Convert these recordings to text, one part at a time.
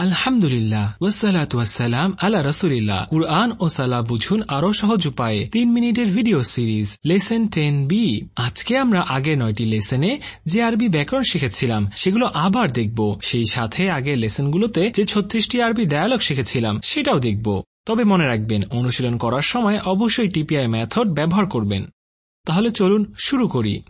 আলহামদুলিল্লাহ ওয়াসালাত ওয়াসালাম আলা রসুলিল্লাহ। কুরআন ও সালা বুঝুন আরও সহজ উপায়ে। তিন মিনিটের video series lesson ten B. আজকে আমরা আগের নয়টি লেসনে যে আরবি ব্যাকরণ শিখেছিলাম সেগুলো আবার দেখব। সেই সাথে আগের লেসনগুলোতে যে ছত্রিশটি আরবি ডায়ালগ শিখেছিলাম সেটাও দেখব। তবে মনে রাখবেন অনুশীলন করার সময় অবশ্যই টিপিআই মেথড ব্যবহার করবেন। তাহলে চলুন শুরু করি।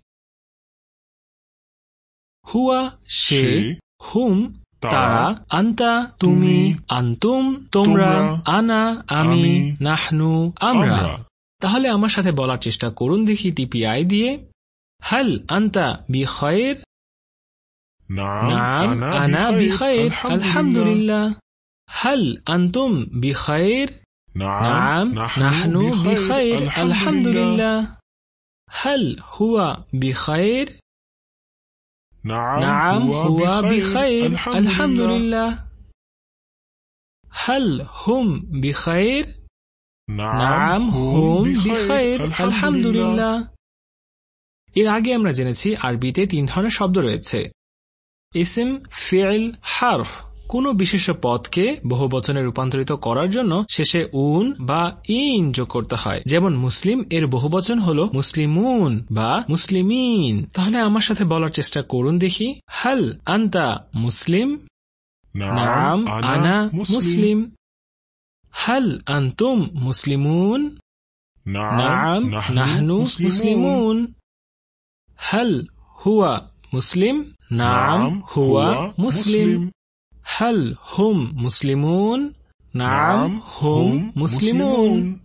হুয়া সে হুম তারা আন্তা তুমি আন্তুম তোমরা আনা আমি নাহনু আমরা। তাহলে আমার সাথে বলার চেষ্টা করুন দেখি টিপিআই দিয়ে। হাল আন্তা বি খয়ের নাম আনা বি খয়ের আলহামদুলিল্লাহ। হাল আন্তুম বি খয়ের নাম নাহনু বি খয়ের আলহামদুলিল্লাহ। হাল হুয়া বি খয়ের نعم هو بخير الحمد لله هل هم بخير نعم هم بخير الحمد لله এর আগে আমরা জেনেছি আরবিতে তিন ধরনের শব্দ রয়েছে ইসিম ফিল হারফ কোনো বিশেষ পদকে বহুবচনে রূপান্তরিত করার জন্য শেষে উন বা ইন যোগ করতে হয়। যেমন মুসলিম এর বহুবচন হল মুসলিমুন বা মুসলিমিন। তাহলে আমার সাথে বলার চেষ্টা করুন দেখি। হাল আন্তা মুসলিম? নাম আনা মুসলিম। হাল আন্তুম মুসলিমুন? নাম নাহনু মুসলিমুন। হাল হুয়া মুসলিম? নাম হুয়া মুসলিম। হল হুম মুসলিমুন নাম হুম মুসলিমুন।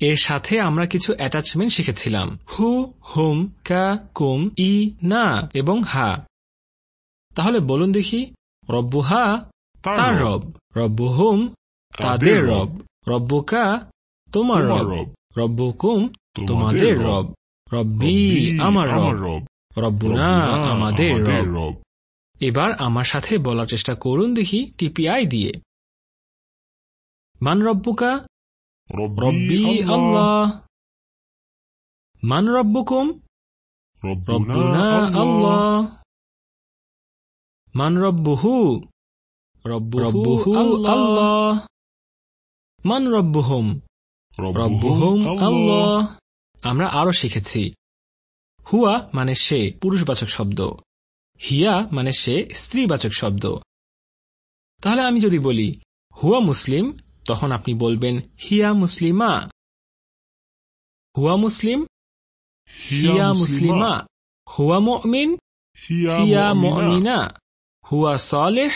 এর সাথে আমরা কিছু অ্যাটাচমেন্ট শিখেছিলাম। হু হুম কা কুম ই না এবং হা। তাহলে বলুন দেখি রব্বু হা তার রব। রব্বু হুম তাদের রব। রব্বু কা তোমার রব। রব্বু কুম তোমাদের রব। রব্বি আমার রব। রব্বুনা আমাদের রব। এবার আমার সাথে বলার চেষ্টা করুন দেখি টিপিআই দিয়ে। মান রব্বুকা। রব্বি আল্লাহ। মান রব্বুকুম। রব্বুনা আল্লাহ। মান রব্বুহু। রব্বুহু আল্লাহ। মান রব্বুহুম। রব্বুহুম আল্লাহ। আমরা আরও শিখেছি। হুয়া মানে সে পুরুষবাচক শব্দ। হিয়া মানে সে স্ত্রীবাচক শব্দ। তাহলে আমি যদি বলি হুয়া মুসলিম তখন আপনি বলবেন হিয়া মুসলিমা হুয়া মুসলিম হিয়া মুসলিমা হুয়া মমিন হিয়া মমিনা হুয়া সলেহ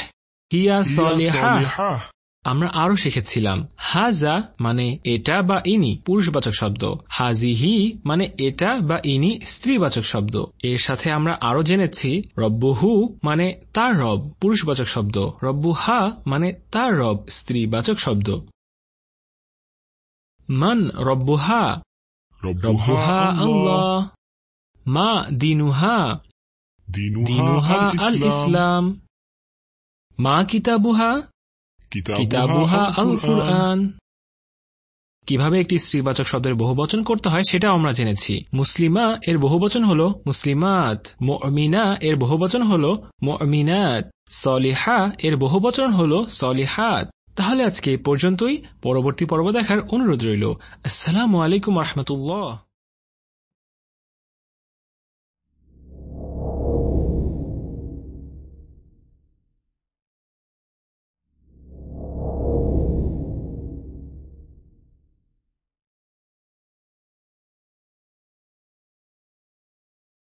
হিয়া সলেহা আমরা আরও শিখেছিলাম হাজা মানে এটা বা ইনি পুরুষবাচক শব্দ। হাজিহি মানে এটা বা ইনি স্ত্রীবাচক শব্দ। এর সাথে আমরা আরও জেনেছি রব্বুহু মানে তার রব পুরুষবাচক শব্দ। রব্বু হা মানে তার রব স্ত্রীবাচক শব্দ। মান রব্বুহা রব্বুহা আল্লাহ। মা দিনুহা দিনুহা আল ইসলাম। মা কিতাবুহা কিতাবুহা আল কুরআন কীভাবে একটি স্ত্রীবাচক শব্দের বহুবচন করতে হয় সেটাও আমরা জেনেছি। মুসলিমা এর বহুবচন হল মুসলিমাত। মমিনা এর বহুবচন হল মমিনাত। সলিহা এর বহুবচন হল সলিহাত। তাহলে আজকে পর্যন্তই। পরবর্তী পর্ব দেখার অনুরোধ রইল। আসসালামু আলাইকুম রহমতুল্লাহ।